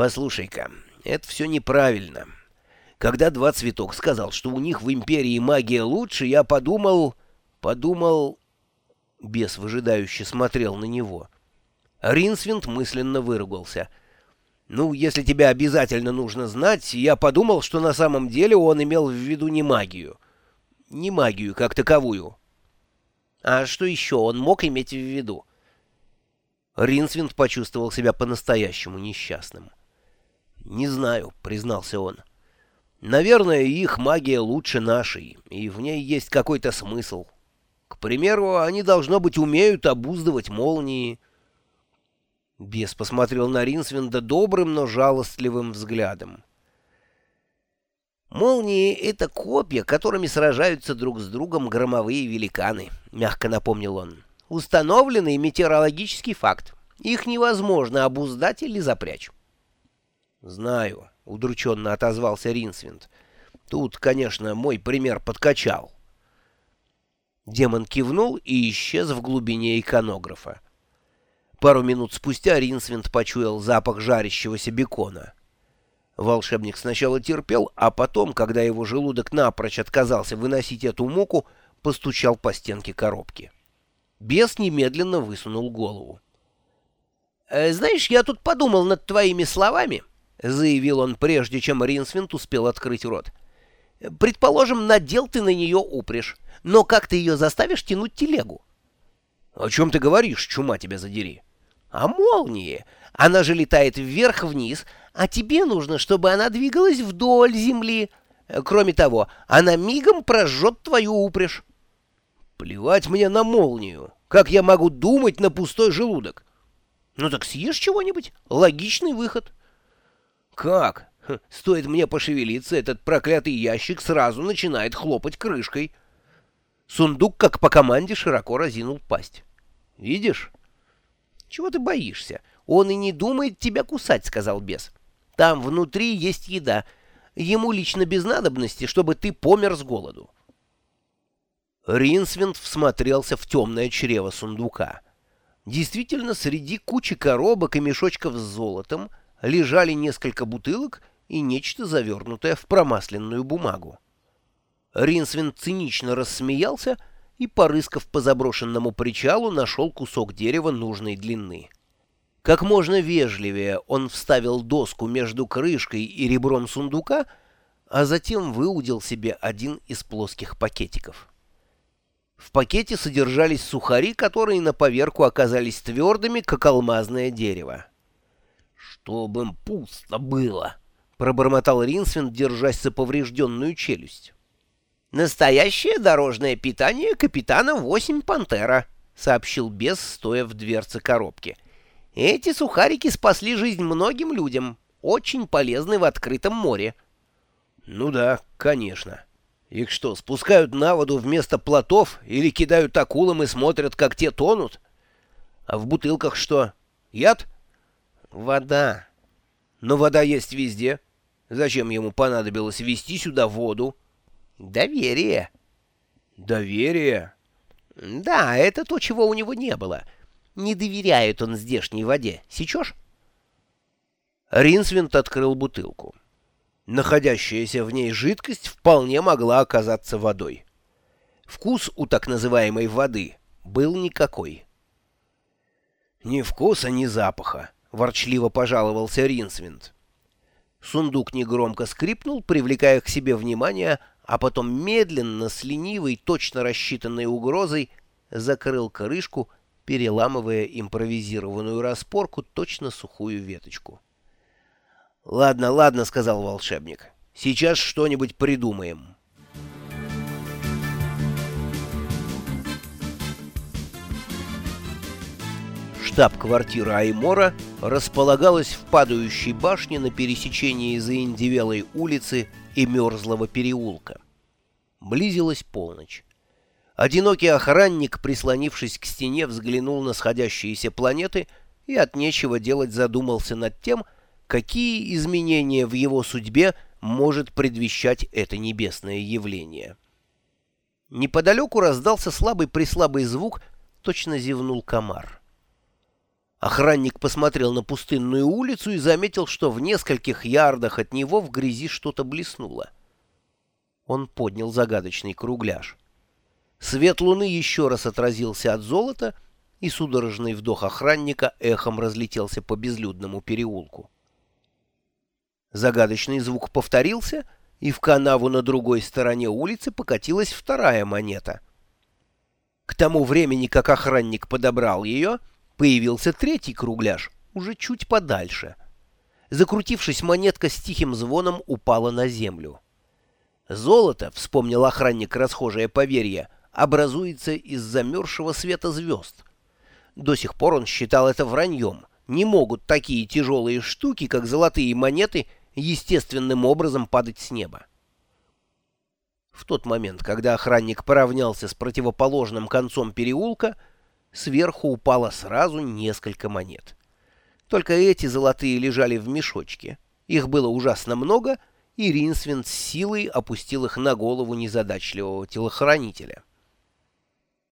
Послушай-ка, это все неправильно. Когда Два Цветок сказал, что у них в Империи магия лучше, я подумал... Подумал... Бес выжидающе смотрел на него. Ринсвинд мысленно выругался. «Ну, если тебе обязательно нужно знать, я подумал, что на самом деле он имел в виду не магию. Не магию как таковую». «А что еще он мог иметь в виду?» Ринсвинд почувствовал себя по-настоящему несчастным. «Не знаю», — признался он. «Наверное, их магия лучше нашей, и в ней есть какой-то смысл. К примеру, они, должно быть, умеют обуздывать молнии». Бес посмотрел на Ринсвинда добрым, но жалостливым взглядом. «Молнии — это копья, которыми сражаются друг с другом громовые великаны», — мягко напомнил он установленный метеорологический факт. Их невозможно обуздать или запрячь. — Знаю, — удрученно отозвался Ринсвинд. — Тут, конечно, мой пример подкачал. Демон кивнул и исчез в глубине иконографа. Пару минут спустя Ринсвинд почуял запах жарящегося бекона. Волшебник сначала терпел, а потом, когда его желудок напрочь отказался выносить эту муку, постучал по стенке коробки. — Бес немедленно высунул голову. «Э, «Знаешь, я тут подумал над твоими словами», — заявил он, прежде чем Ринсвинт успел открыть рот. «Предположим, надел ты на нее упряжь, но как ты ее заставишь тянуть телегу?» «О чем ты говоришь, чума тебя задери?» «О молнии. Она же летает вверх-вниз, а тебе нужно, чтобы она двигалась вдоль земли. Кроме того, она мигом прожжет твою упряжь». Плевать мне на молнию. Как я могу думать на пустой желудок? Ну так съешь чего-нибудь. Логичный выход. Как? Ха, стоит мне пошевелиться, этот проклятый ящик сразу начинает хлопать крышкой. Сундук, как по команде, широко разинул пасть. Видишь? Чего ты боишься? Он и не думает тебя кусать, сказал бес. Там внутри есть еда. Ему лично без надобности, чтобы ты помер с голоду. Ринсвинд всмотрелся в темное чрево сундука. Действительно, среди кучи коробок и мешочков с золотом лежали несколько бутылок и нечто завернутое в промасленную бумагу. Ринсвинд цинично рассмеялся и, порыскав по заброшенному причалу, нашел кусок дерева нужной длины. Как можно вежливее он вставил доску между крышкой и ребром сундука, а затем выудил себе один из плоских пакетиков. В пакете содержались сухари, которые на поверку оказались твердыми, как алмазное дерево. «Чтобы им пусто было!» — пробормотал Ринсвин, держась за поврежденную челюсть. «Настоящее дорожное питание капитана Восемь Пантера», — сообщил бес, стоя в дверце коробки. «Эти сухарики спасли жизнь многим людям, очень полезны в открытом море». «Ну да, конечно». Их что, спускают на воду вместо плотов или кидают акулам и смотрят, как те тонут? А в бутылках что? Яд? Вода. Но вода есть везде. Зачем ему понадобилось везти сюда воду? Доверие. Доверие? Да, это то, чего у него не было. Не доверяет он здешней воде. Сечешь? Ринсвинд открыл бутылку. Находящаяся в ней жидкость вполне могла оказаться водой. Вкус у так называемой воды был никакой. «Ни вкуса, ни запаха», — ворчливо пожаловался Ринсвинд. Сундук негромко скрипнул, привлекая к себе внимание, а потом медленно, с ленивой, точно рассчитанной угрозой, закрыл крышку, переламывая импровизированную распорку точно сухую веточку. «Ладно, ладно», — сказал волшебник. «Сейчас что-нибудь придумаем». Штаб-квартира Аймора располагалась в падающей башне на пересечении Заиндевелой улицы и Мерзлого переулка. Близилась полночь. Одинокий охранник, прислонившись к стене, взглянул на сходящиеся планеты и от нечего делать задумался над тем, какие изменения в его судьбе может предвещать это небесное явление. Неподалеку раздался слабый-преслабый звук, точно зевнул комар. Охранник посмотрел на пустынную улицу и заметил, что в нескольких ярдах от него в грязи что-то блеснуло. Он поднял загадочный кругляш. Свет луны еще раз отразился от золота, и судорожный вдох охранника эхом разлетелся по безлюдному переулку. Загадочный звук повторился, и в канаву на другой стороне улицы покатилась вторая монета. К тому времени, как охранник подобрал ее, Появился третий кругляш, уже чуть подальше. Закрутившись, монетка с тихим звоном упала на землю. Золото, вспомнил охранник расхожее поверье, образуется из замерзшего света звезд. До сих пор он считал это враньем. Не могут такие тяжелые штуки, как золотые монеты, естественным образом падать с неба. В тот момент, когда охранник поравнялся с противоположным концом переулка, сверху упало сразу несколько монет. Только эти золотые лежали в мешочке. Их было ужасно много, и Ринсвинд с силой опустил их на голову незадачливого телохранителя.